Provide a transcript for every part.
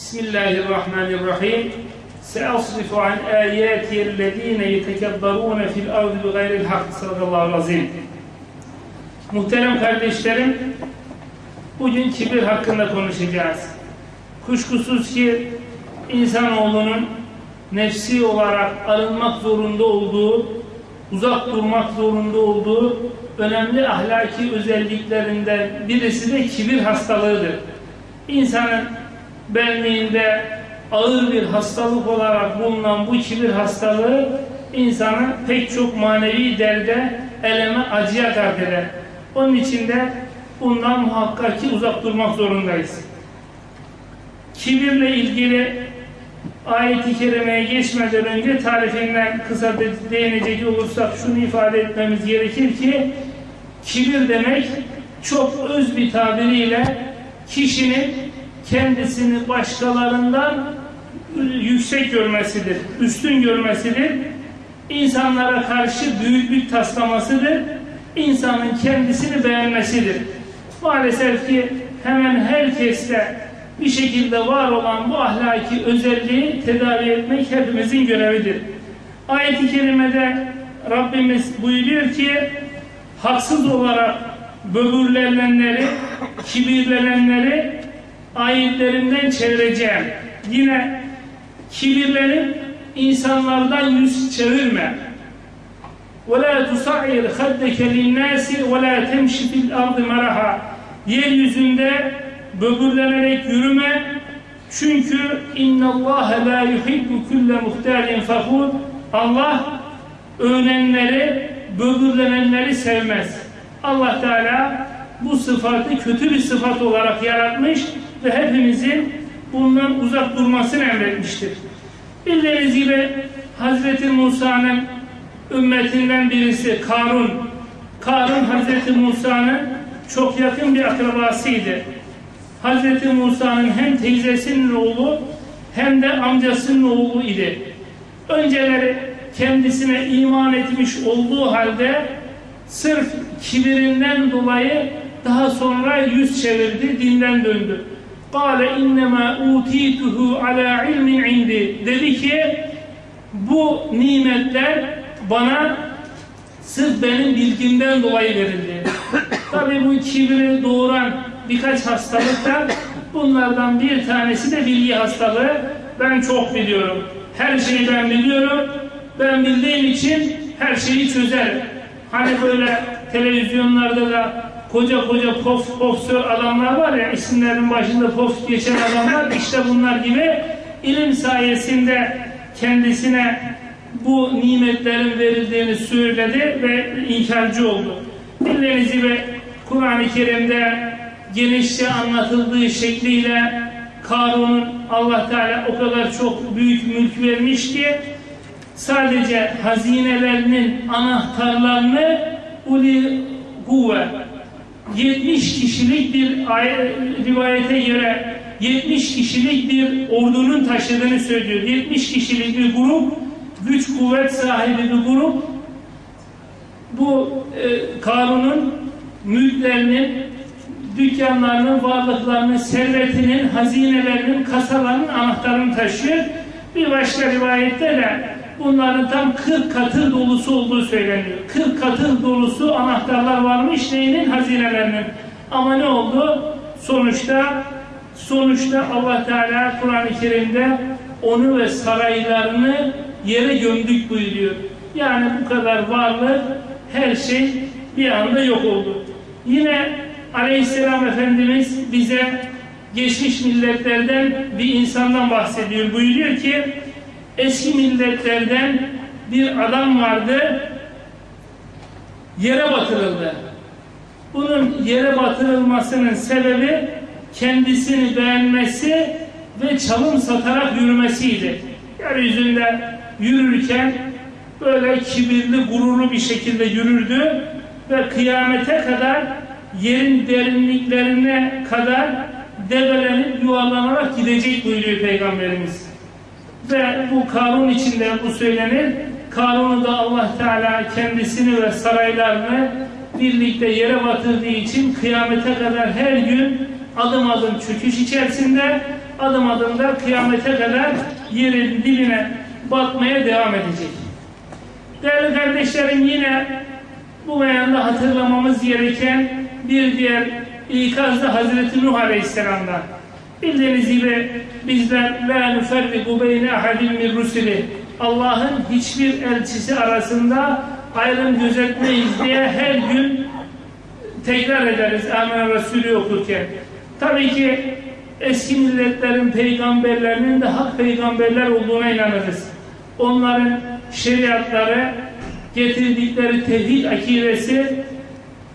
Bismillahirrahmanirrahim. Seasrifu an ayati ellezine yetekebbaruna fil ardı bi gayril hak. Sadakallahu azim. Muhterem kardeşlerim, bugün kibir hakkında konuşacağız. Kuşkusuz ki insanoğlunun nefsi olarak arınmak zorunda olduğu, uzak durmak zorunda olduğu önemli ahlaki özelliklerinden birisi de kibir hastalığıdır. İnsanın benliğinde ağır bir hastalık olarak bulunan bu kibir hastalığı insanı pek çok manevi derde, eleme, acıya eder. Onun için de bundan muhakkak ki uzak durmak zorundayız. Kibirle ilgili ayet-i kerimeye geçmeden önce tarifinden kısa değinecek olursak şunu ifade etmemiz gerekir ki kibir demek çok öz bir tabiriyle kişinin kendisini başkalarından yüksek görmesidir, üstün görmesidir. İnsanlara karşı büyüklük taslamasıdır. İnsanın kendisini beğenmesidir. Maalesef ki hemen herkeste bir şekilde var olan bu ahlaki özelliği tedavi etmek hepimizin görevidir. Ayet-i kerimede Rabbimiz buyuruyor ki haksız olarak böbürlenenleri, kibirlenenleri ayetlerimden çevireceğim. Yine kibirlenip insanlardan yüz çevirme. وَلَا تُسَعِّرْ خَدَّكَ لِلنَّاسِ وَلَا تَمْشِ فِي الْأَرْضِ مَرَحًا Yeryüzünde böbürlenerek yürüme. Çünkü اِنَّ اللّٰهَ لَا يُحِبُّ كُلَّ مُخْتَالٍ فَخُورٍ Allah övünenleri, böbürlenenleri sevmez. Allah Teala bu sıfatı kötü bir sıfat olarak yaratmış ve hepimizin bundan uzak durmasını emretmiştir. Bildiğiniz gibi Hazreti Musa'nın ümmetinden birisi Karun. Karun Hazreti Musa'nın çok yakın bir akrabasıydı. Hazreti Musa'nın hem teyzesinin oğlu hem de amcasının oğlu idi. Önceleri kendisine iman etmiş olduğu halde sırf kibirinden dolayı daha sonra yüz çevirdi, dinden döndü. Kale innema utituhu ala ilmin indi. Dedi ki bu nimetler bana sırf benim bilgimden dolayı verildi. Tabi bu kibri doğuran birkaç hastalıktan bunlardan bir tanesi de bilgi hastalığı. Ben çok biliyorum. Her şeyi ben biliyorum. Ben bildiğim için her şeyi çözerim. Hani böyle televizyonlarda da koca koca pof, profesör adamlar var ya isimlerin başında pof geçen adamlar işte bunlar gibi ilim sayesinde kendisine bu nimetlerin verildiğini söyledi ve inkarcı oldu. Bildiğiniz gibi Kur'an-ı Kerim'de genişçe anlatıldığı şekliyle Karun'un Allah Teala o kadar çok büyük mülk vermiş ki sadece hazinelerinin anahtarlarını uli kuvve 70 kişilik bir rivayete göre 70 kişilik bir ordunun taşıdığını söylüyor. 70 kişilik bir grup, güç kuvvet sahibi bir grup bu e, Karun'un mülklerinin, dükkanlarının, varlıklarının, servetinin, hazinelerinin, kasalarının anahtarını taşıyor. Bir başka rivayette de bunların tam 40 katı dolusu olduğu söyleniyor. 40 katı dolusu anahtarlar varmış neyinin? Hazinelerinin. Ama ne oldu? Sonuçta sonuçta Allah Teala Kur'an-ı Kerim'de onu ve saraylarını yere gömdük buyuruyor. Yani bu kadar varlık her şey bir anda yok oldu. Yine Aleyhisselam Efendimiz bize geçmiş milletlerden bir insandan bahsediyor. Buyuruyor ki eski milletlerden bir adam vardı yere batırıldı. Bunun yere batırılmasının sebebi kendisini beğenmesi ve çalım satarak yürümesiydi. Yeryüzünde yürürken böyle kibirli, gururlu bir şekilde yürürdü ve kıyamete kadar yerin derinliklerine kadar develenip yuvarlanarak gidecek buyuruyor Peygamberimiz. Ve bu Karun içinde bu söylenir. Karun'u da Allah Teala kendisini ve saraylarını birlikte yere batırdığı için kıyamete kadar her gün adım adım çöküş içerisinde adım adım da kıyamete kadar yerin dibine batmaya devam edecek. Değerli kardeşlerim yine bu beyanda hatırlamamız gereken bir diğer ikaz da Hazreti Nuh Aleyhisselam'dan. Bildiğiniz gibi bizler la nuferriku beyne ahadin min rusuli Allah'ın hiçbir elçisi arasında ayrım gözetmeyiz diye her gün tekrar ederiz Amen Resulü okurken. Tabii ki eski milletlerin peygamberlerinin de hak peygamberler olduğuna inanırız. Onların şeriatları, getirdikleri tevhid akidesi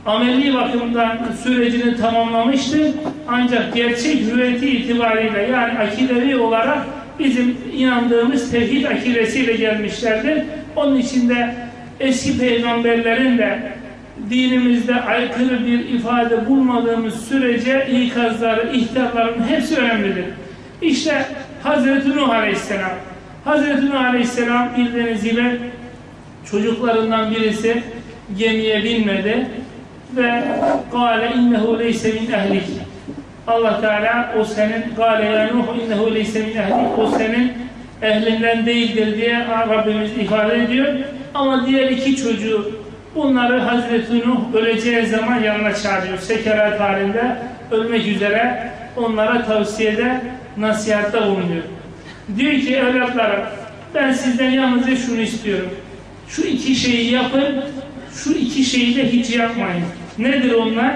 ameli bakımdan sürecini tamamlamıştı. Ancak gerçek hüviyeti itibariyle yani akidevi olarak bizim inandığımız tevhid akidesiyle gelmişlerdir. Onun için de eski peygamberlerin de dinimizde aykırı bir ifade bulmadığımız sürece ikazları, ihtarların hepsi önemlidir. İşte Hazreti Nuh Aleyhisselam. Hazreti Nuh Aleyhisselam bildiğiniz gibi çocuklarından birisi gemiye binmedi ve kâle innehu leyse min ehlik. Allah Teala o senin kâle ya Nuh innehu leyse min ehlik. O senin ehlinden değildir diye Rabbimiz ifade ediyor. Ama diğer iki çocuğu bunları Hazreti Nuh öleceği zaman yanına çağırıyor. Sekerat halinde ölmek üzere onlara tavsiyede nasihatta bulunuyor. Diyor ki evlatlarım ben sizden yalnızca şunu istiyorum. Şu iki şeyi yapın, şu iki şeyi de hiç yapmayın. Nedir onlar?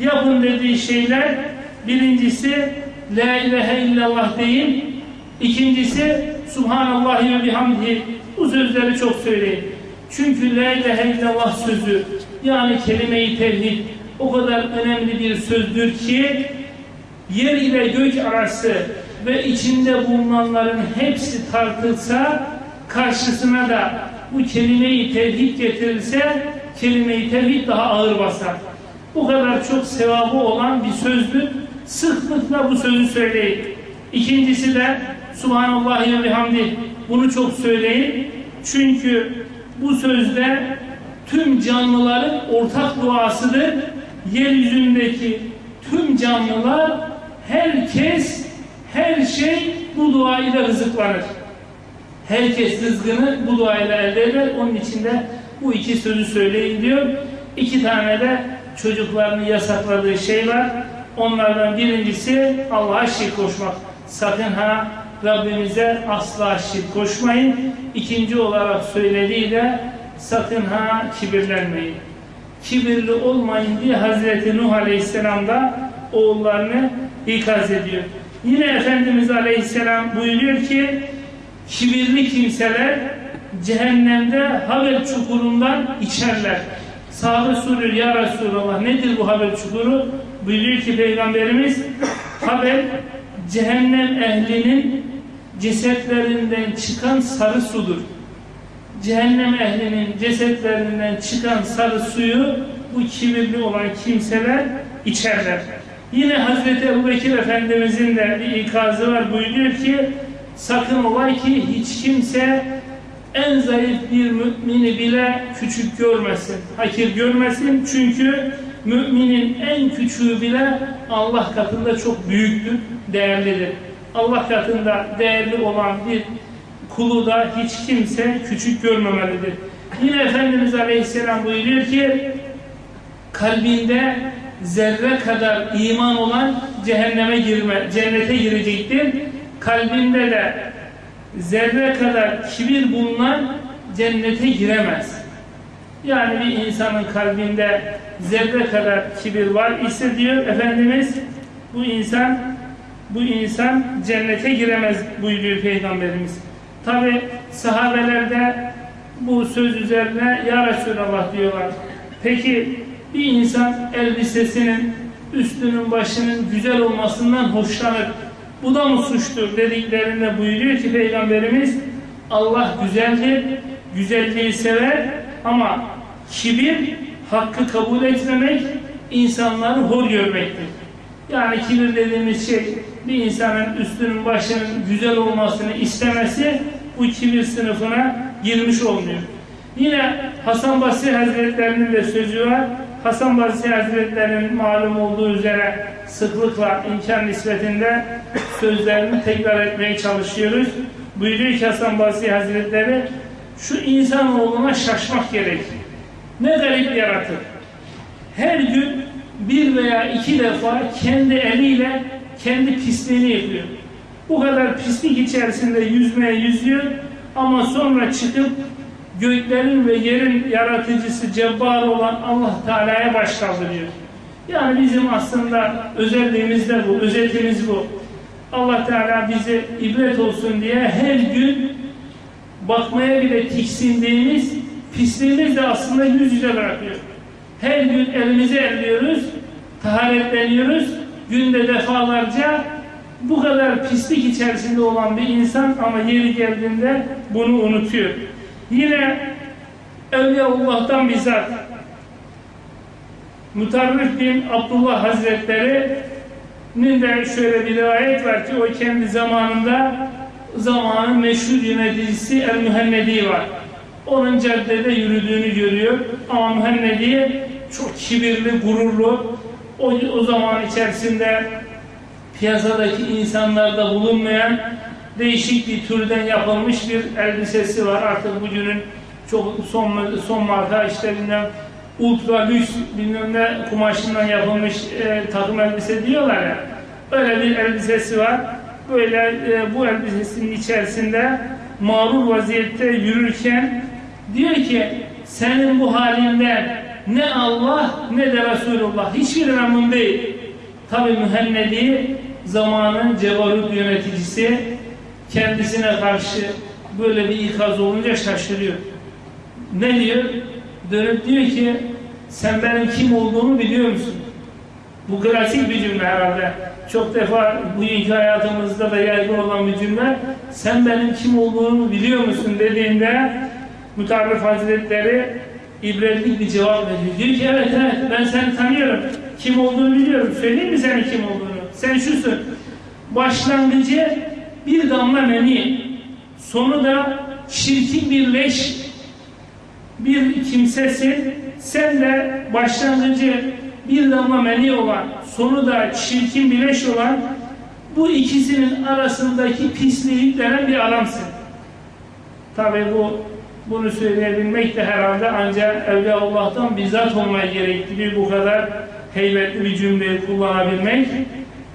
Yapın dediği şeyler birincisi La ilahe illallah deyin. İkincisi Subhanallah ve bihamdihi. Bu sözleri çok söyleyin. Çünkü La ilahe illallah sözü yani kelime-i tevhid o kadar önemli bir sözdür ki yer ile gök arası ve içinde bulunanların hepsi tartılsa karşısına da bu kelime-i tevhid getirilse kelime-i tevhid daha ağır basar. Bu kadar çok sevabı olan bir sözdür. Sıklıkla bu sözü söyleyin. İkincisi de Subhanallah ve bihamdi. Bunu çok söyleyin. Çünkü bu sözde tüm canlıların ortak duasıdır. Yeryüzündeki tüm canlılar herkes her şey bu duayla rızıklanır. Herkes rızkını bu duayla elde eder. Onun için de bu iki sözü söyleyin diyor. İki tane de çocuklarını yasakladığı şey var. Onlardan birincisi Allah'a şirk koşmak. Sakın ha Rabbimize asla şirk koşmayın. İkinci olarak söylediği de sakın ha kibirlenmeyin. Kibirli olmayın diye Hazreti Nuh Aleyhisselam da oğullarını ikaz ediyor. Yine Efendimiz Aleyhisselam buyuruyor ki kibirli kimseler cehennemde haber çukurundan içerler. Sahabe soruyor ya Resulallah nedir bu haber çukuru? Buyuruyor ki Peygamberimiz haber cehennem ehlinin cesetlerinden çıkan sarı sudur. Cehennem ehlinin cesetlerinden çıkan sarı suyu bu kibirli olan kimseler içerler. Yine Hazreti Ebu Bekir Efendimizin de bir ikazı var. Buyuruyor ki sakın olay ki hiç kimse en zayıf bir mümini bile küçük görmesin, hakir görmesin. Çünkü müminin en küçüğü bile Allah katında çok büyüktür, değerlidir. Allah katında değerli olan bir kulu da hiç kimse küçük görmemelidir. Yine Efendimiz Aleyhisselam buyuruyor ki kalbinde zerre kadar iman olan cehenneme girme, cennete girecektir. Kalbinde de zerre kadar kibir bulunan cennete giremez. Yani bir insanın kalbinde zerre kadar kibir var ise diyor Efendimiz bu insan bu insan cennete giremez buyuruyor Peygamberimiz. Tabi sahabelerde bu söz üzerine Ya Resulallah diyorlar. Peki bir insan elbisesinin üstünün başının güzel olmasından hoşlanır. Bu da mı suçtur dediklerinde buyuruyor ki Peygamberimiz Allah güzeldir, güzelliği sever ama kibir hakkı kabul etmemek, insanları hor görmektir. Yani kibir dediğimiz şey bir insanın üstünün başının güzel olmasını istemesi bu kibir sınıfına girmiş olmuyor. Yine Hasan Basri Hazretlerinin de sözü var. Hasan Basri Hazretleri'nin malum olduğu üzere sıklıkla imkan nispetinde sözlerini tekrar etmeye çalışıyoruz. Buyuruyor ki Hasan Basri Hazretleri şu insanoğluna şaşmak gerek. Ne garip yaratır. Her gün bir veya iki defa kendi eliyle kendi pisliğini yapıyor. Bu kadar pislik içerisinde yüzmeye yüzüyor ama sonra çıkıp göklerin ve yerin yaratıcısı cebbar olan Allah Teala'ya baş kaldırıyor. Yani bizim aslında özelliğimiz de bu, özetimiz bu. Allah Teala bize ibret olsun diye her gün bakmaya bile tiksindiğimiz pisliğimiz de aslında yüz yüze bırakıyor. Her gün elimizi elliyoruz, taharetleniyoruz. Günde defalarca bu kadar pislik içerisinde olan bir insan ama yeri geldiğinde bunu unutuyor. Yine Evliyaullah'tan bizzat Mutarrif bin Abdullah Hazretleri'nin de şöyle bir rivayet var ki o kendi zamanında zamanın meşhur yöneticisi El-Mühennedi var. Onun caddede yürüdüğünü görüyor ama Mühennedi çok kibirli, gururlu. O, o zaman içerisinde piyasadaki insanlarda bulunmayan değişik bir türden yapılmış bir elbisesi var. Artık bugünün çok son, son marka işte bilmem ultra lüks bilmem ne kumaşından yapılmış e, takım elbise diyorlar ya. Öyle bir elbisesi var. Böyle e, bu elbisesinin içerisinde mağrur vaziyette yürürken diyor ki senin bu halinden ne Allah ne de Resulullah hiçbir memnun değil. Tabi mühennedi zamanın cevarut yöneticisi kendisine karşı böyle bir ikaz olunca şaşırıyor. Ne diyor? Dönüp diyor ki sen benim kim olduğumu biliyor musun? Bu klasik bir cümle herhalde. Çok defa bugünkü hayatımızda da yaygın olan bir cümle. Sen benim kim olduğumu biliyor musun dediğinde Mutarrif Hazretleri ibretlik bir cevap veriyor. Diyor ki evet evet ben seni tanıyorum. Kim olduğunu biliyorum. Söyleyeyim mi senin kim olduğunu? Sen şusun. Başlangıcı bir damla meni. Sonu da çirkin bir leş bir kimsesin. Sen de başlangıcı bir damla meni olan, sonu da çirkin bir leş olan bu ikisinin arasındaki pisliği yüklenen bir adamsın. Tabi bu bunu söyleyebilmek de herhalde ancak Allah'tan bizzat olmaya gerektiği bu kadar heybetli bir cümleyi kullanabilmek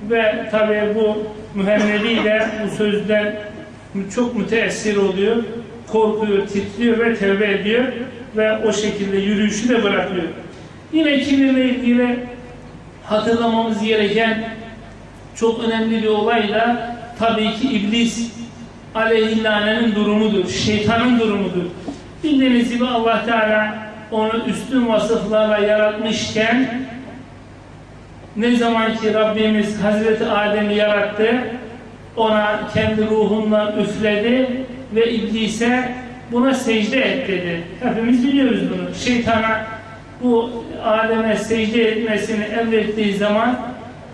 ve tabi bu mühennedi de bu sözden çok müteessir oluyor, korkuyor, titriyor ve tevbe ediyor ve o şekilde yürüyüşü de bırakıyor. Yine kibirle ilgili hatırlamamız gereken çok önemli bir olay da tabii ki iblis aleyhillanenin durumudur, şeytanın durumudur. Bildiğiniz gibi Allah Teala onu üstün vasıflarla yaratmışken ne zaman ki Rabbimiz Hazreti Adem'i yarattı ona kendi ruhundan üfledi ve iblise buna secde et dedi. Hepimiz biliyoruz bunu. Şeytana bu Adem'e secde etmesini emrettiği zaman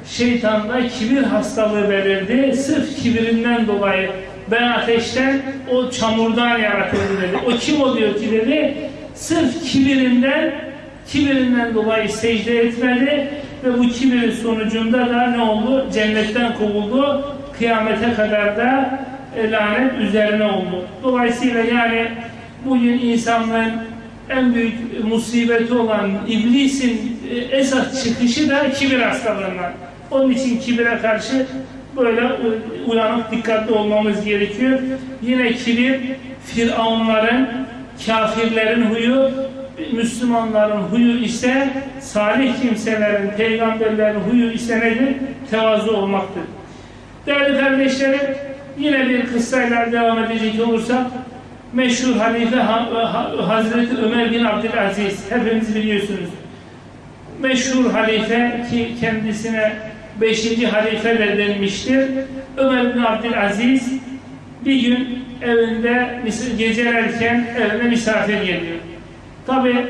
şeytanda kibir hastalığı belirdi. Sırf kibirinden dolayı ben ateşten o çamurdan yaratıldı dedi. O kim oluyor ki dedi. Sırf kibirinden kibirinden dolayı secde etmedi ve bu kibirin sonucunda da ne oldu? Cennetten kovuldu. Kıyamete kadar da e, lanet üzerine oldu. Dolayısıyla yani bugün insanların en büyük musibeti olan iblisin e, esas çıkışı da kibir hastalığından. Onun için kibire karşı böyle uyanık dikkatli olmamız gerekiyor. Yine kibir firavunların, kafirlerin huyu, Müslümanların huyu ise salih kimselerin, peygamberlerin huyu ise nedir? Tevazu olmaktır. Değerli kardeşlerim, yine bir kıssayla devam edecek olursak, meşhur halife Hazreti Ömer bin Abdülaziz, hepiniz biliyorsunuz. Meşhur halife ki kendisine beşinci halife de denmiştir. Ömer bin Abdülaziz bir gün evinde gecelerken evine misafir geliyor. Tabi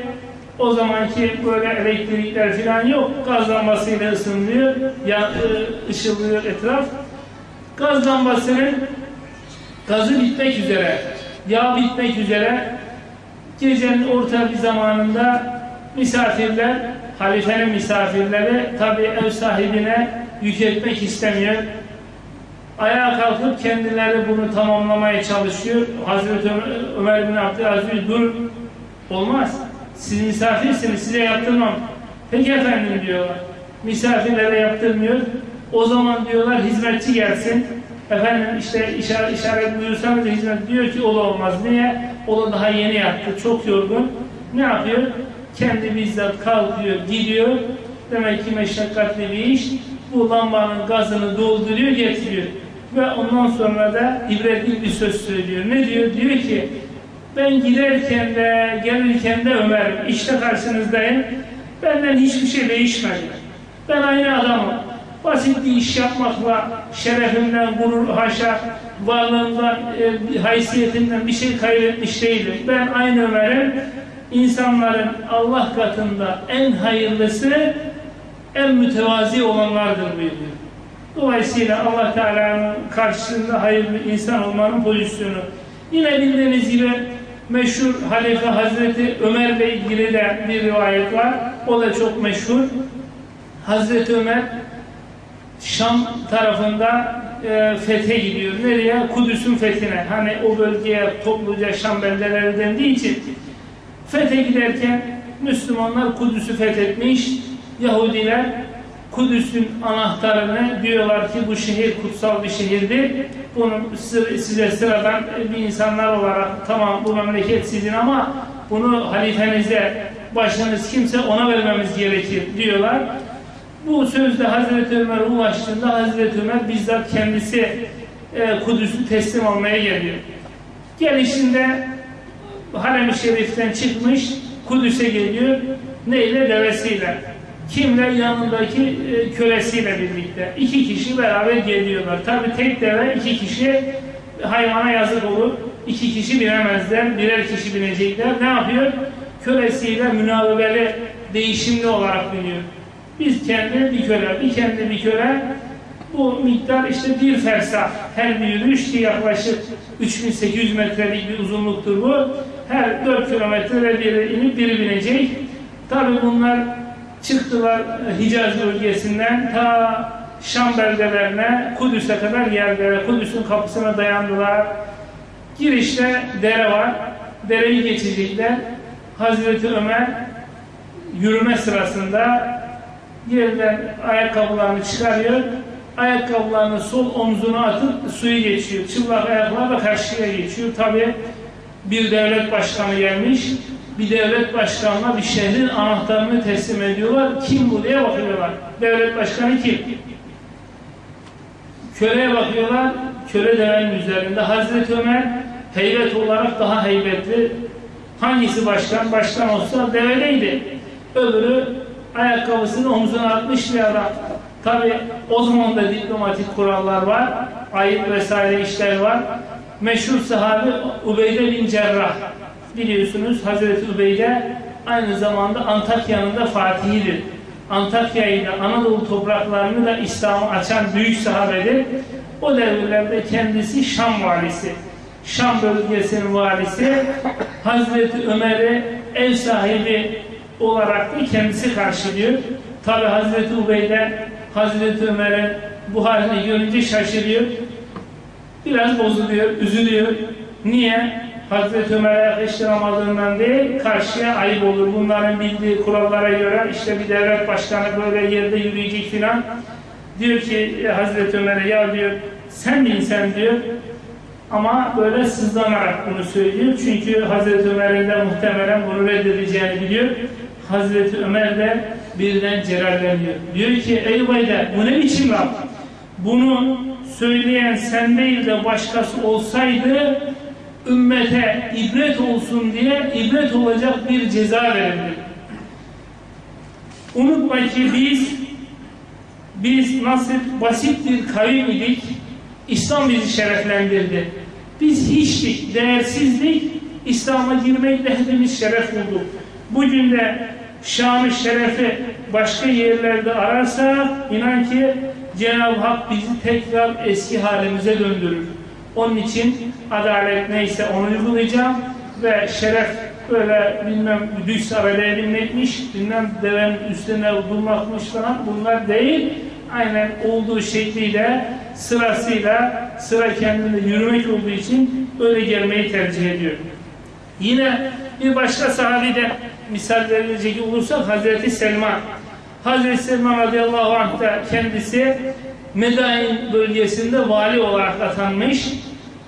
o zamanki böyle elektrikler falan yok. Gaz lambasıyla ısınılıyor, ya, e, ışıldıyor etraf. Gaz lambasının gazı bitmek üzere, yağ bitmek üzere gecenin orta bir zamanında misafirler halifenin misafirleri tabi ev sahibine yük istemiyor. Ayağa kalkıp kendileri bunu tamamlamaya çalışıyor. Hazreti Ömer bin Abdülaziz dur olmaz. Siz misafirsiniz size yaptırmam. Peki efendim diyorlar. Misafirlere yaptırmıyor. O zaman diyorlar hizmetçi gelsin. Efendim işte işaret, işaret buyursanız hizmet diyor ki o da olmaz. Niye? O da daha yeni yaptı. Çok yorgun. Ne yapıyor? Kendi bizzat kalkıyor, gidiyor. Demek ki meşakkatli bir iş. Bu lambanın gazını dolduruyor, getiriyor. Ve ondan sonra da ibretli bir söz söylüyor. Ne diyor? Diyor ki ben giderken de gelirken de Ömer işte karşınızdayım. Benden hiçbir şey değişmedi. Ben aynı adamım. Basit bir iş yapmakla şerefimden, gurur, haşa, varlığımdan, e, haysiyetimden bir şey kaybetmiş değilim. Ben aynı Ömer'im. İnsanların Allah katında en hayırlısı, en mütevazi olanlardır buyuruyor. Dolayısıyla Allah Teala'nın karşısında hayırlı insan olmanın pozisyonu. Yine bildiğiniz gibi meşhur Halife Hazreti Ömer ile ilgili de bir rivayet var. O da çok meşhur. Hazreti Ömer Şam tarafında e, fethe gidiyor. Nereye? Kudüs'ün fethine. Hani o bölgeye topluca Şam beldeleri dendiği için fethe giderken Müslümanlar Kudüs'ü fethetmiş. Yahudiler Kudüs'ün anahtarını diyorlar ki bu şehir kutsal bir şehirdir. Bunu size sıradan bir insanlar olarak tamam bu memleket sizin ama bunu halifenize başınız kimse ona vermemiz gerekir diyorlar. Bu sözde Hazreti Ömer'e ulaştığında Hazreti Ömer bizzat kendisi e, Kudüs'ü teslim almaya geliyor. Gelişinde Harem-i Şerif'ten çıkmış Kudüs'e geliyor. Neyle? Devesiyle. Kimle? Yanındaki e, kölesiyle birlikte. İki kişi beraber geliyorlar. Tabi tek deve iki kişi hayvana yazık olur. İki kişi binemezler. Birer kişi binecekler. Ne yapıyor? Kölesiyle münavebeli değişimli olarak biniyor. Biz kendi bir köle, bir kendi bir köle bu miktar işte bir fersah her bir yürüyüş ki yaklaşık 3800 metrelik bir uzunluktur bu. Her 4 kilometre biri inip biri binecek. Tabi bunlar çıktılar Hicaz bölgesinden ta Şam beldelerine Kudüs'e kadar geldiler. Kudüs'ün kapısına dayandılar. Girişte dere var. Dereyi geçecekler. Hazreti Ömer yürüme sırasında yerden ayakkabılarını çıkarıyor. Ayakkabılarını sol omzuna atıp suyu geçiyor. Çıplak ayaklarla karşıya geçiyor. Tabi bir devlet başkanı gelmiş. Bir devlet başkanına bir şehrin anahtarını teslim ediyorlar. Kim bu diye bakıyorlar. Devlet başkanı kim? Köleye bakıyorlar. Köle devenin üzerinde. Hazreti Ömer heybet olarak daha heybetli. Hangisi başkan? Başkan olsa devedeydi. Öbürü ayakkabısını omzuna atmış bir adam. Tabi o zaman da diplomatik kurallar var. Ayıp vesaire işler var. Meşhur sahabi Ubeyde bin Cerrah. Biliyorsunuz Hazreti Ubeyde aynı zamanda Antakya'nın da fatihidir. Antakya'yı da Anadolu topraklarını da İslam'ı açan büyük sahabedir. O devirlerde kendisi Şam valisi. Şam bölgesinin valisi Hazreti Ömer'i ev sahibi olarak da kendisi karşılıyor. Tabi Hazreti Ubeyde Hazreti Ömer'in bu halini görünce şaşırıyor. Biraz bozuluyor, üzülüyor. Niye? Hazreti Ömer'e yakıştıramadığından değil, karşıya ayıp olur. Bunların bildiği kurallara göre işte bir devlet başkanı böyle yerde yürüyecek filan. Diyor ki Hazreti Ömer'e ya diyor sen mi insan diyor. Ama böyle sızlanarak bunu söylüyor. Çünkü Hazreti Ömer'in de muhtemelen bunu reddedeceğini biliyor. Hazreti Ömer de birden cerelleniyor. Diyor ki ey Ubayde bu ne biçim laf? Bunu söyleyen sen değil de başkası olsaydı ümmete ibret olsun diye ibret olacak bir ceza verildi. Unutma ki biz biz nasıl basit bir kavim idik İslam bizi şereflendirdi. Biz hiçlik, değersizlik İslam'a girmekle hepimiz şeref bulduk. Bugün de şanı şerefi başka yerlerde ararsa inan ki Cenab-ı Hak bizi tekrar eski halimize döndürür. Onun için adalet neyse onu uygulayacağım ve şeref böyle bilmem düş sarayla binmekmiş, bilmem devenin üstüne durmakmış falan bunlar değil. Aynen olduğu şekliyle, sırasıyla, sıra kendinde yürümek olduğu için öyle gelmeyi tercih ediyor. Yine bir başka sahabide misal verilecek olursa Hazreti Selman. Hazreti Selman radıyallahu anh da kendisi Medain bölgesinde vali olarak atanmış.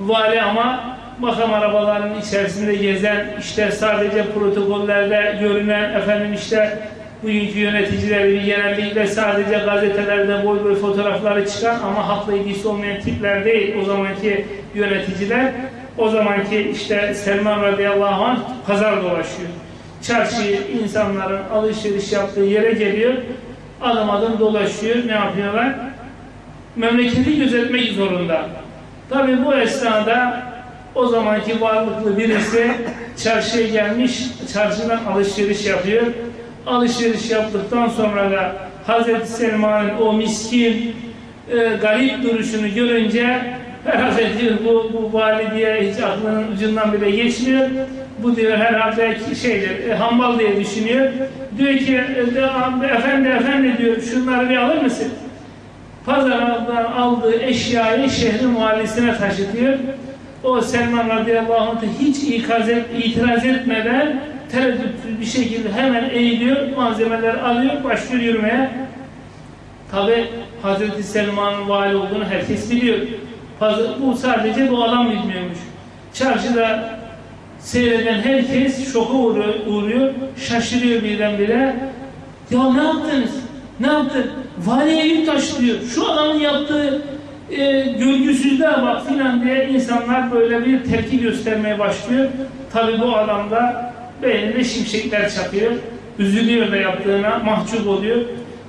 Vali ama makam arabalarının içerisinde gezen, işte sadece protokollerde görünen, efendim işte bugünkü yöneticileri genellikle sadece gazetelerde boy boy fotoğrafları çıkan ama hakla ilgisi olmayan tipler değil o zamanki yöneticiler. O zamanki işte Selman radıyallahu anh pazar dolaşıyor. Çarşıyı insanların alışveriş yaptığı yere geliyor. Adım adım dolaşıyor. Ne yapıyorlar? Memleketi gözetmek zorunda. Tabi bu esnada o zamanki varlıklı birisi çarşıya gelmiş, çarşıdan alışveriş yapıyor. Alışveriş yaptıktan sonra da Hazreti Selman'ın o miskin, e, garip duruşunu görünce herhalde diyor bu, bu vali diye hiç aklının ucundan bile geçmiyor. Bu diyor herhalde şeydir, e, hambal diye düşünüyor. Diyor ki e, efendi efendi diyor şunları bir alır mısın? Pazardan aldığı eşyayı şehrin valisine taşıtıyor. O Selman radıyallahu anh hiç ikaz et, itiraz etmeden tereddütsüz bir şekilde hemen eğiliyor, malzemeler alıyor, başlıyor yürümeye. Tabi Hazreti Selman'ın vali olduğunu herkes biliyor. Bu sadece bu adam bilmiyormuş. Çarşıda seyreden herkes şoka uğruyor şaşırıyor birdenbire. Ya ne yaptınız? Ne yaptın? Valiye yük taşlıyor. Şu adamın yaptığı e, görgüsüzlüğe bak filan diye insanlar böyle bir tepki göstermeye başlıyor. Tabi bu adam da beyninde şimşekler çakıyor. Üzülüyor da yaptığına, mahcup oluyor.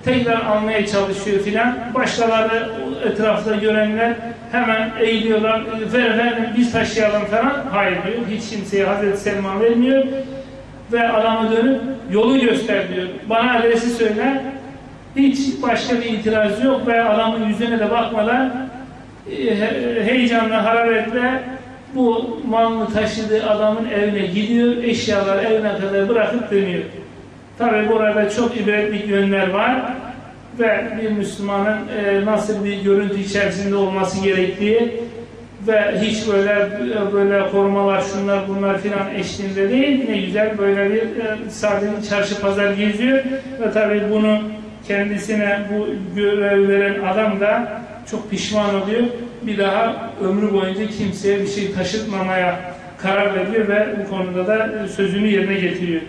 Tekrar almaya çalışıyor filan. Başkaları etrafta görenler hemen eğiliyorlar. Ver efendim biz taşıyalım falan. Hayır diyor. Hiç kimseye Hazreti Selman vermiyor. Ve adama dönüp yolu göster diyor. Bana adresi söyle. Hiç başka bir itiraz yok ve adamın yüzüne de bakmadan e, heyecanla, hararetle bu malını taşıdığı adamın evine gidiyor, eşyalar evine kadar bırakıp dönüyor. Tabi burada çok ibretlik yönler var ve bir Müslümanın e, nasıl bir görüntü içerisinde olması gerektiği ve hiç böyle böyle korumalar şunlar bunlar filan eşliğinde değil ne güzel böyle bir e, çarşı pazar geziyor ve tabi bunu kendisine bu görev veren adam da çok pişman oluyor. Bir daha ömrü boyunca kimseye bir şey taşıtmamaya karar veriyor ve bu konuda da sözünü yerine getiriyor.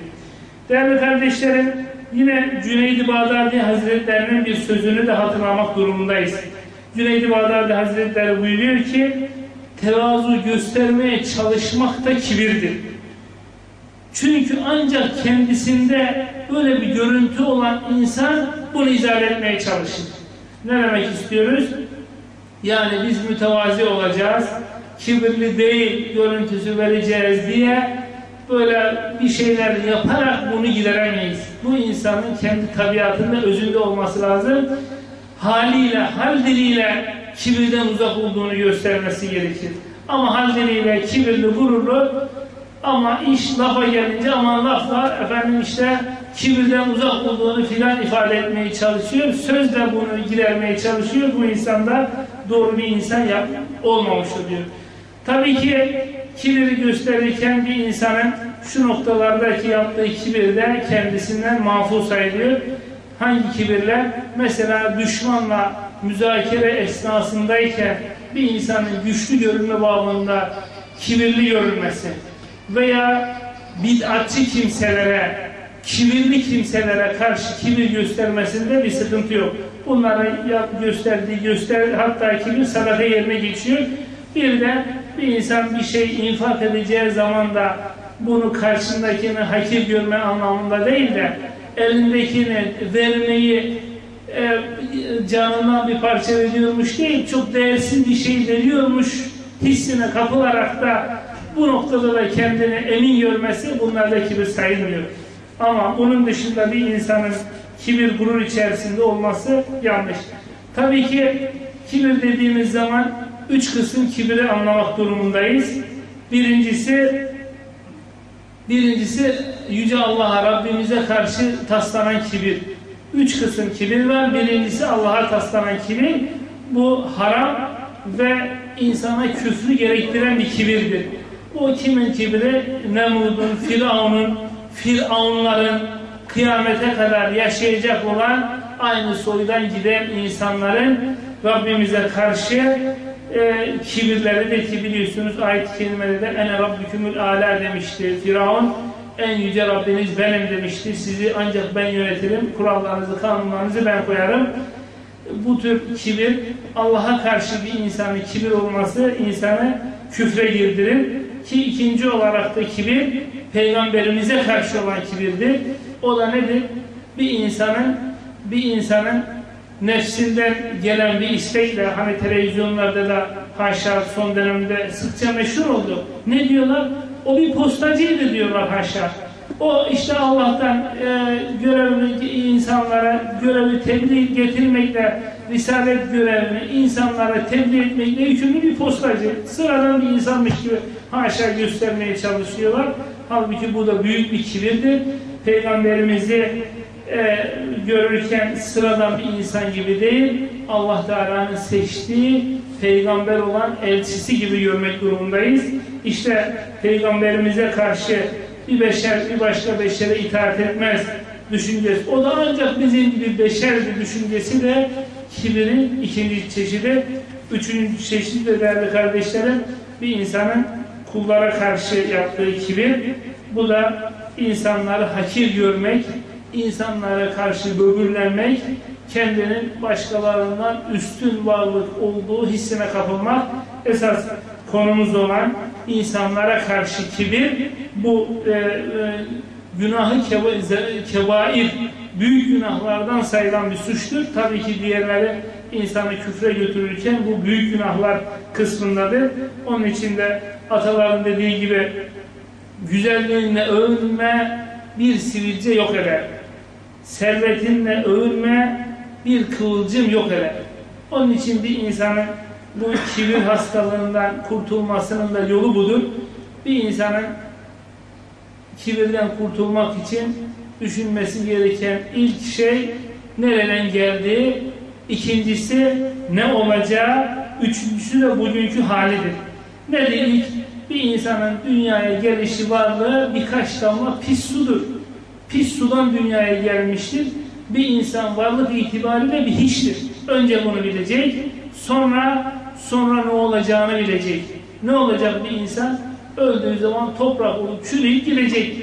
Değerli kardeşlerim, yine Cüneyd-i Bağdadi Hazretlerinin bir sözünü de hatırlamak durumundayız. Cüneyd-i Bağdadi Hazretleri buyuruyor ki, tevazu göstermeye çalışmak da kibirdir. Çünkü ancak kendisinde böyle bir görüntü olan insan bunu izah etmeye çalışır. Ne demek istiyoruz? Yani biz mütevazi olacağız, kibirli değil görüntüsü vereceğiz diye böyle bir şeyler yaparak bunu gideremeyiz. Bu insanın kendi tabiatında, özünde olması lazım. Haliyle, hal diliyle kibirden uzak olduğunu göstermesi gerekir. Ama hal diliyle kibirli, gururlu ama iş lafa gelince ama lafla efendim işte kibirden uzak olduğunu filan ifade etmeye çalışıyor. Sözle bunu gidermeye çalışıyor. Bu insan da doğru bir insan yap olmamış oluyor. Tabii ki kibiri gösterirken bir insanın şu noktalardaki yaptığı kibir de kendisinden mahfuz sayılıyor. Hangi kibirler? Mesela düşmanla müzakere esnasındayken bir insanın güçlü görünme bağlamında kibirli görünmesi veya bid'atçı kimselere, kibirli kimselere karşı kibir göstermesinde bir sıkıntı yok. Bunları gösterdiği göster, hatta kibir sadaka yerine geçiyor. Bir de bir insan bir şey infak edeceği zaman da bunu karşındakini hakir görme anlamında değil de elindekini vermeyi e, canından bir parça veriyormuş değil, çok değersiz bir şey veriyormuş hissine kapılarak da bu noktada da kendini emin görmesi bunlarda kibir sayılmıyor. Ama bunun dışında bir insanın kibir gurur içerisinde olması yanlış. Tabii ki kibir dediğimiz zaman üç kısım kibiri anlamak durumundayız. Birincisi Birincisi Yüce Allah'a, Rabbimize karşı taslanan kibir. Üç kısım kibir var. Birincisi Allah'a taslanan kibir. Bu haram ve insana küfrü gerektiren bir kibirdir. Bu kimin kibri? Nemrud'un, Firavun'un, Firavunların kıyamete kadar yaşayacak olan aynı soydan giden insanların Rabbimize karşı e, kibirleridir ki biliyorsunuz ayet-i kerimede de ene rabbükümül ala demişti Firavun. En yüce Rabbiniz benim demişti. Sizi ancak ben yönetirim. Kurallarınızı kanunlarınızı ben koyarım. Bu tür kibir Allah'a karşı bir insanın kibir olması insanı küfre girdirir ki ikinci olarak da kibir peygamberimize karşı olan kibirdir o da nedir? bir insanın bir insanın nefsinden gelen bir istekle hani televizyonlarda da haşa son dönemde sıkça meşhur oldu. Ne diyorlar? O bir postacıydı diyorlar haşa. O işte Allah'tan e, görevli insanlara görevi tebliğ getirmekle risalet görevini insanlara tebliğ etmekle yükümlü bir postacı. Sıradan bir insanmış gibi haşa göstermeye çalışıyorlar. Halbuki bu da büyük bir kibirdir. Peygamberimizi e, görürken sıradan bir insan gibi değil, Allah Teala'nın seçtiği peygamber olan elçisi gibi görmek durumundayız. İşte peygamberimize karşı bir beşer bir başka beşere itaat etmez düşüncesi. O da ancak bizim gibi beşer bir düşüncesi de kibirin ikinci çeşidi. Üçüncü çeşidi de değerli kardeşlerim bir insanın kullara karşı yaptığı kibir. Bu da insanları hakir görmek, insanlara karşı böbürlenmek, kendinin başkalarından üstün varlık olduğu hissine kapılmak esas konumuz olan insanlara karşı kibir bu e, e, günahı keba, kebair büyük günahlardan sayılan bir suçtur. Tabii ki diğerleri insanı küfre götürürken bu büyük günahlar kısmındadır. Onun için de ataların dediği gibi güzelliğinle övünme bir sivilce yok eder servetinle övünme bir kıvılcım yok eder. Onun için bir insanın bu kibir hastalığından kurtulmasının da yolu budur. Bir insanın kibirden kurtulmak için düşünmesi gereken ilk şey nereden geldiği, ikincisi ne olacağı, üçüncüsü de bugünkü halidir. Nedir ilk? Bir insanın dünyaya gelişi varlığı birkaç damla pis sudur pis sudan dünyaya gelmiştir. Bir insan varlık itibariyle bir hiçtir. Önce bunu bilecek, sonra sonra ne olacağını bilecek. Ne olacak bir insan? Öldüğü zaman toprak olup çürüyüp gidecek.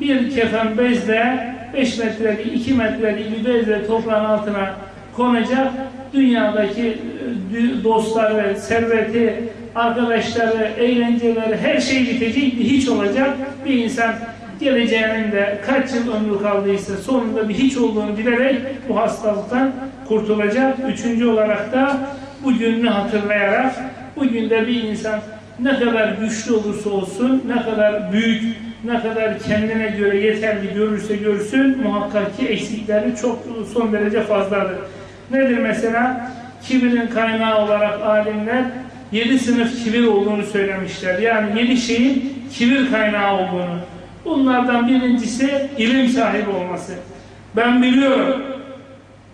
Bir kefen bezle 5 metrelik, 2 metrelik bir bezle toprağın altına konacak. Dünyadaki e, dostları, serveti, arkadaşları, eğlenceleri, her şey bitecek, bir hiç olacak. Bir insan geleceğinin de kaç yıl ömrü kaldıysa sonunda bir hiç olduğunu bilerek bu hastalıktan kurtulacak. Üçüncü olarak da bu gününü hatırlayarak bugün de bir insan ne kadar güçlü olursa olsun, ne kadar büyük, ne kadar kendine göre yeterli görürse görsün muhakkak ki eksikleri çok son derece fazladır. Nedir mesela? Kibirin kaynağı olarak alimler yedi sınıf kibir olduğunu söylemişler. Yani yedi şeyin kibir kaynağı olduğunu. Bunlardan birincisi ilim sahibi olması. Ben biliyorum.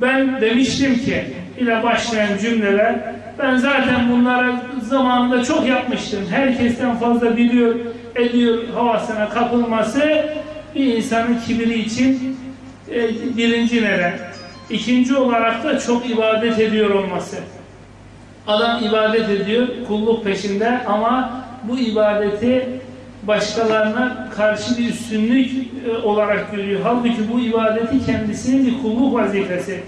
Ben demiştim ki ile başlayan cümleler ben zaten bunları zamanında çok yapmıştım. Herkesten fazla biliyor, ediyor havasına kapılması bir insanın kibiri için e, birinci neden. İkinci olarak da çok ibadet ediyor olması. Adam ibadet ediyor, kulluk peşinde ama bu ibadeti başkalarına karşı bir üstünlük e, olarak görüyor. Halbuki bu ibadeti kendisinin bir kulluk vazifesi.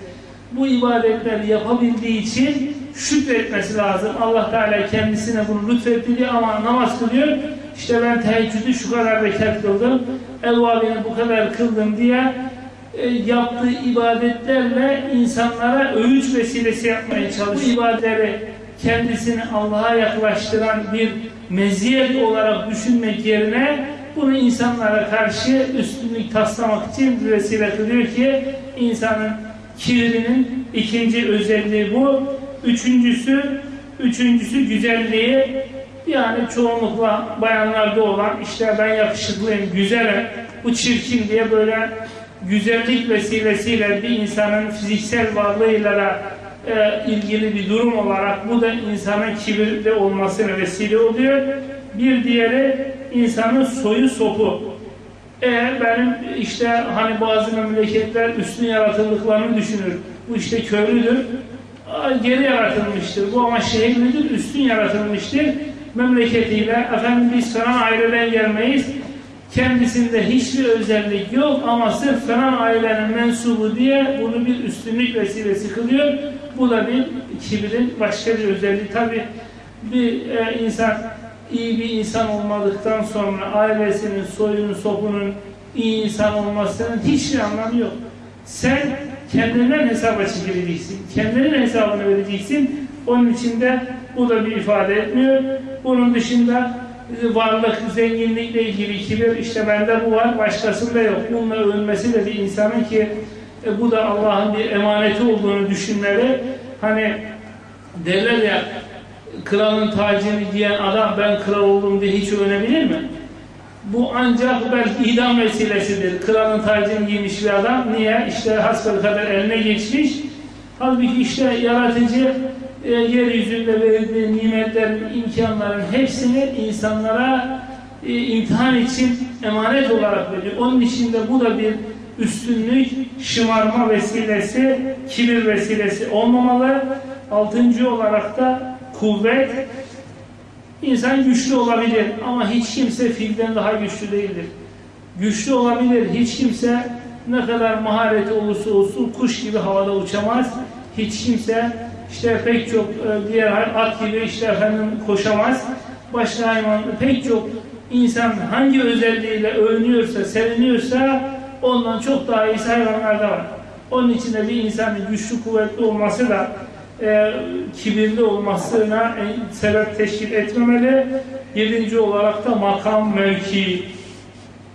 Bu ibadetleri yapabildiği için şükretmesi lazım. Allah Teala kendisine bunu lütfetti diye ama namaz kılıyor. İşte ben teheccüdü şu kadar rekat kıldım. Elvabini bu kadar kıldım diye e, yaptığı ibadetlerle insanlara övünç vesilesi yapmaya çalışıyor. Bu ibadetleri kendisini Allah'a yaklaştıran bir meziyet olarak düşünmek yerine bunu insanlara karşı üstünlük taslamak için vesile kılıyor ki insanın kibrinin ikinci özelliği bu. Üçüncüsü, üçüncüsü güzelliği Yani çoğunlukla bayanlarda olan işte ben yakışıklıyım, güzelim, bu çirkin diye böyle güzellik vesilesiyle bir insanın fiziksel varlığıyla e, ilgili bir durum olarak bu da insanın kibirli olmasına vesile oluyor. Bir diğeri insanın soyu sopu. Eğer benim işte hani bazı memleketler üstün yaratıldıklarını düşünür. Bu işte köylüdür. Geri yaratılmıştır. Bu ama şehirlidir, üstün yaratılmıştır. Memleketiyle efendim biz falan aileden gelmeyiz. Kendisinde hiçbir özellik yok ama sırf falan ailenin mensubu diye bunu bir üstünlük vesilesi kılıyor. Bu da bir kibirin başka bir özelliği. Tabi bir e, insan iyi bir insan olmadıktan sonra ailesinin, soyunun, sopunun iyi insan olmasının hiçbir anlamı yok. Sen kendinden hesaba çekileceksin. Kendinin hesabını vereceksin. Onun için de bu da bir ifade etmiyor. Bunun dışında varlık, zenginlikle ilgili kibir, işte bende bu var, başkasında yok. Bununla övünmesi de bir insanın ki e, bu da Allah'ın bir emaneti olduğunu düşünmeleri. Hani derler ya kralın tacını giyen adam ben kral oldum diye hiç övünebilir mi? Bu ancak belki idam vesilesidir. Kralın tacını giymiş bir adam. Niye? İşte hasbel kadar eline geçmiş. Halbuki işte yaratıcı e, yeryüzünde verdiği nimetlerin, imkanların hepsini insanlara e, imtihan için emanet olarak veriyor. Onun için de bu da bir üstünlük, şımarma vesilesi, kibir vesilesi olmamalı. Altıncı olarak da kuvvet, İnsan güçlü olabilir ama hiç kimse filden daha güçlü değildir. Güçlü olabilir, hiç kimse ne kadar mahareti olursa olsun kuş gibi havada uçamaz. Hiç kimse işte pek çok e, diğer at gibi işte efendim koşamaz. Başka hayvan pek çok insan hangi özelliğiyle övünüyorsa, seviniyorsa ondan çok daha iyi hayvanlarda var. Onun için de bir insanın güçlü kuvvetli olması da e, kibirli olmasına e, sebep teşkil etmemeli. Yedinci olarak da makam mevki.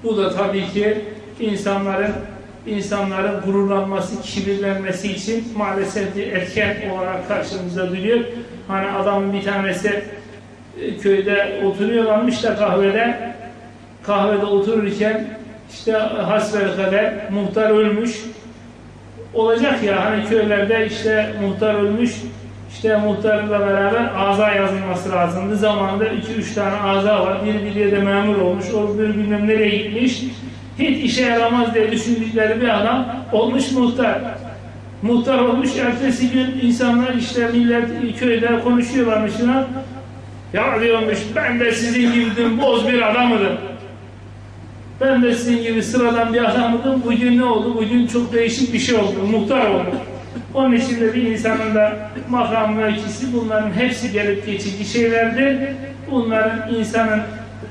Bu da tabii ki insanların insanların gururlanması, kibirlenmesi için maalesef bir erken olarak karşımıza duruyor. Hani adamın bir tanesi e, köyde oturuyorlarmış da kahvede kahvede otururken işte hasbelkader muhtar ölmüş olacak ya hani köylerde işte muhtar ölmüş işte muhtarla beraber aza yazılması lazımdı. Zamanında iki üç tane aza var. Biri bir de memur olmuş. O bir bilmem nereye gitmiş. Hiç işe yaramaz diye düşündükleri bir adam olmuş muhtar. Muhtar olmuş. Ertesi gün insanlar işte millet köyde konuşuyorlarmış. Ya diyormuş ben de sizin gibi boz bir adamıdım. Ben de sizin gibi sıradan bir adamdım. Bugün ne oldu? Bugün çok değişik bir şey oldu. Muhtar oldu. Onun için de bir insanın da makam mevkisi bunların hepsi gelip geçici şeylerdir. Bunların insanın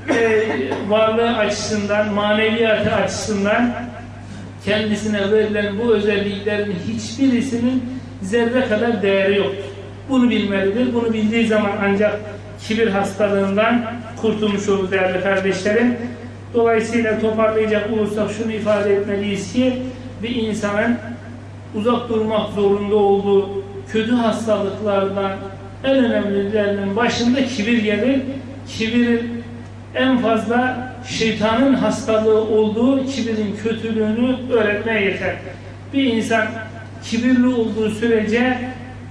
e, varlığı açısından, maneviyatı açısından kendisine verilen bu özelliklerin hiçbirisinin zerre kadar değeri yoktur. Bunu bilmelidir. Bunu bildiği zaman ancak kibir hastalığından kurtulmuş olur değerli kardeşlerim. Dolayısıyla toparlayacak olursak şunu ifade etmeliyiz ki bir insanın uzak durmak zorunda olduğu kötü hastalıklardan en önemlilerinin başında kibir gelir. Kibirin en fazla şeytanın hastalığı olduğu kibirin kötülüğünü öğretmeye yeter. Bir insan kibirli olduğu sürece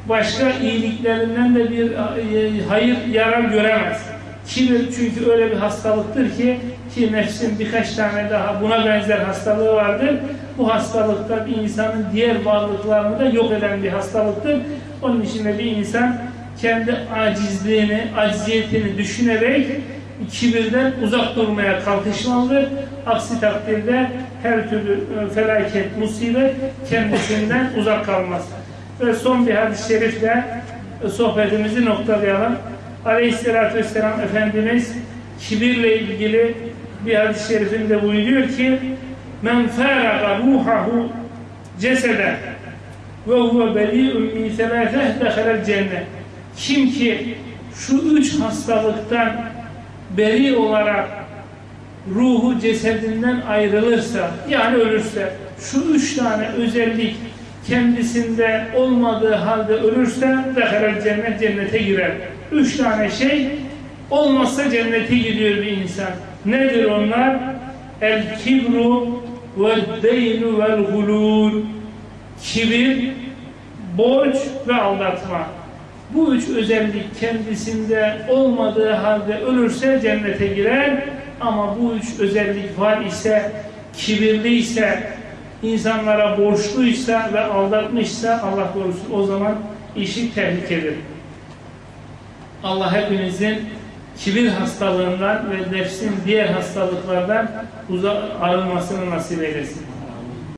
başka iyiliklerinden de bir e, hayır yarar göremez. Kibir çünkü öyle bir hastalıktır ki ki nefsin birkaç tane daha buna benzer hastalığı vardır. Bu hastalıkta bir insanın diğer varlıklarını da yok eden bir hastalıktır. Onun için de bir insan kendi acizliğini, acziyetini düşünerek kibirden uzak durmaya kalkışmalıdır. Aksi takdirde her türlü e, felaket, musibet kendisinden uzak kalmaz. Ve son bir hadis-i şerifle e, sohbetimizi noktalayalım. Aleyhisselatü Vesselam Efendimiz kibirle ilgili bir hadis-i şerifinde buyuruyor ki men fâraga ruhahu cesede ve huve beli'un min selâfeh dehelel cennet kim ki şu üç hastalıktan beri olarak ruhu cesedinden ayrılırsa yani ölürse şu üç tane özellik kendisinde olmadığı halde ölürse dehelel cennet cennete girer. Üç tane şey Olmazsa cennete gidiyor bir insan. Nedir onlar? El kibru ve deynu vel hulul. Kibir, borç ve aldatma. Bu üç özellik kendisinde olmadığı halde ölürse cennete girer ama bu üç özellik var ise, kibirliyse, insanlara borçluysa ve aldatmışsa Allah korusun o zaman işi tehlikedir. Allah hepinizin kibir hastalığından ve nefsin diğer hastalıklardan arınmasını nasip eylesin.